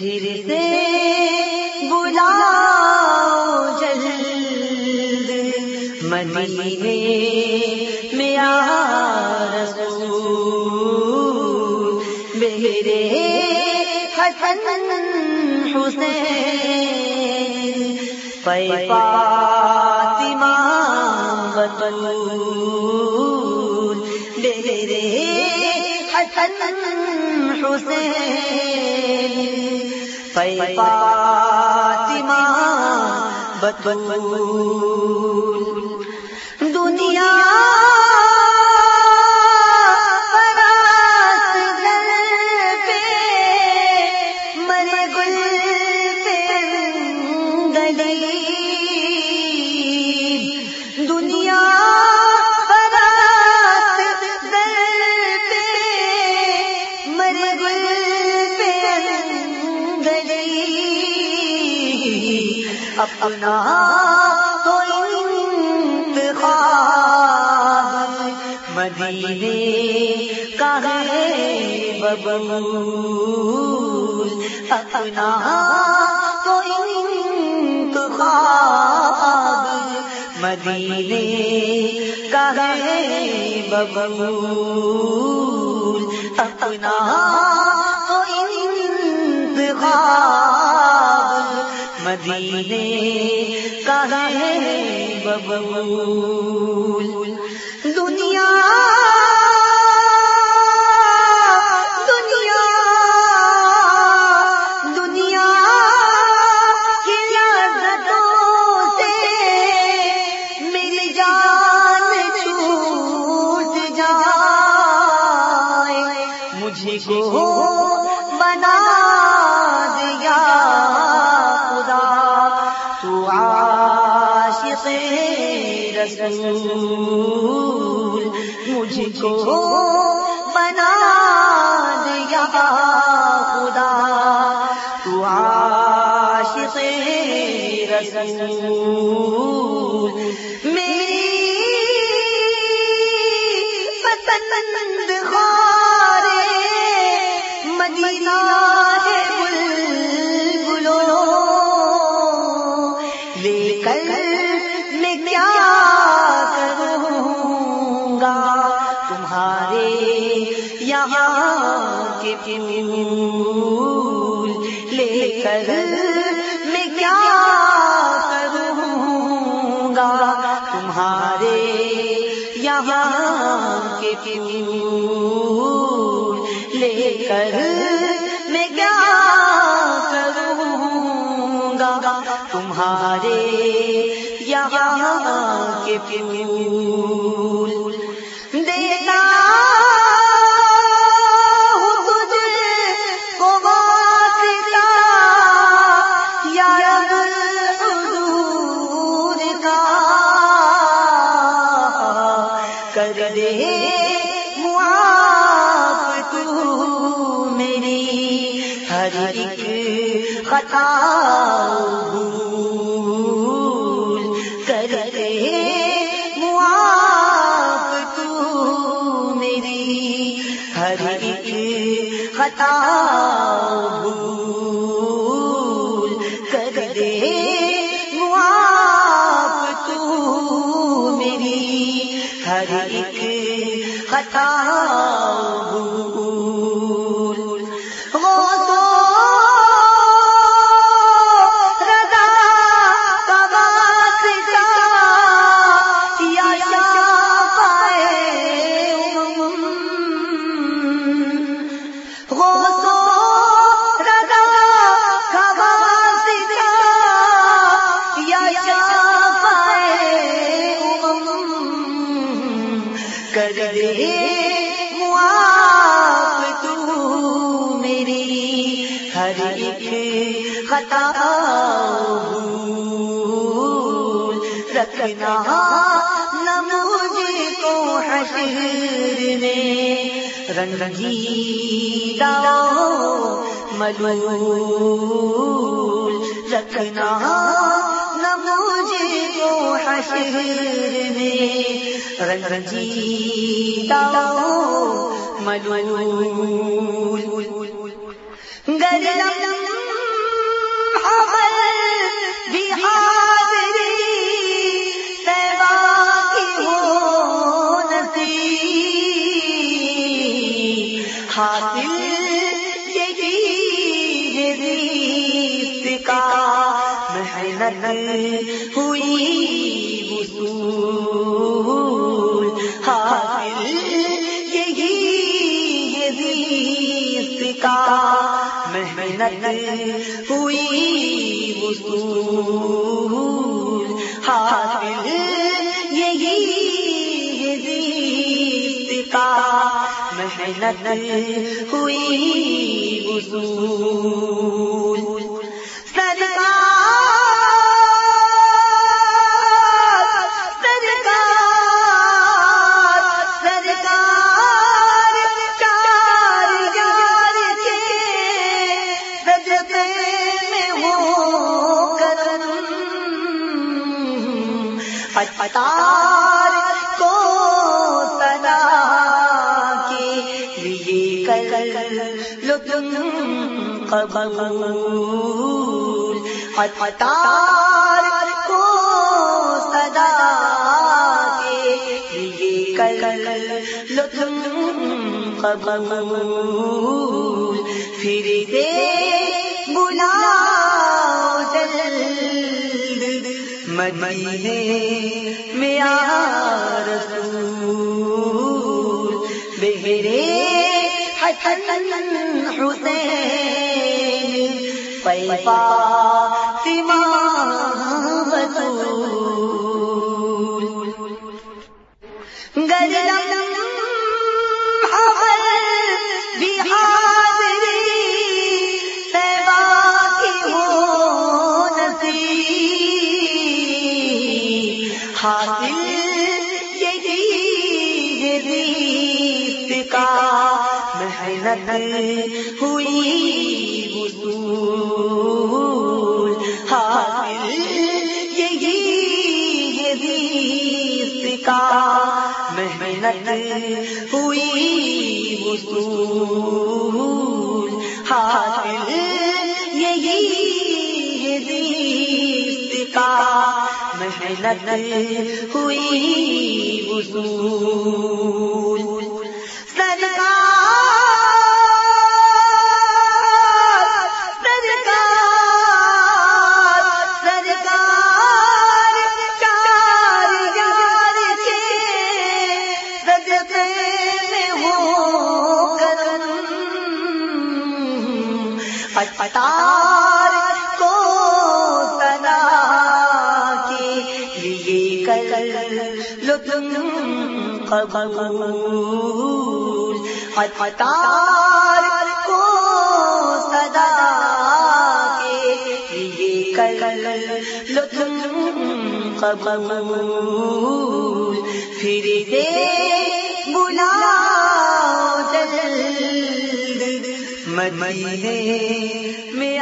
پھر سے بلا جلد مدینے میں آ رسول میرے حسن حسین پے فاطمہ بطول میرے حسن حسین فاطمہ بطول دنیا اپنا تو انتخاب مدینے کا ہے ببول اپنا تو انتخاب مدینے کا ہے ببول اپنا تو انتخاب مدینے کا ہے ببول۔ دنیا رسول مجھ کو بنا دیا خدا۔ تو عاشق رسول تمہارے یہاں کے پھول لے کر میں کیا کروں گا؟ تمہارے یہاں کے پھول لے کر ہر ایک خطا بھول کر دے معاف تو میری ہر ایک خطا بھول کر دے معاف تو میری ہر ایک خطا بھول رکھنا نہ مجھے کو حشر میں رنگیلا ملول رکھنا نہ مجھے کو حشر میں رنگیلا ملول گرم ہوئی وصول۔ حاصل یہی کا محنت ہوئی وصول۔ تم قبول۔ اتار کو سدا کے لیے کر لو تم قبول۔ پھر دے بلا مدینے میں آ رسول۔ بہرے حسن حسین پیپا سما محنت ہوئی وصول حاصل یہی کا محنت ہوئی وصول حاصل یہی کا محنت ہوئی وصول کر قبول پتار کو سدا کے لیے کر لو قبول۔ پھر دے بلا جلد، مدینے میں آ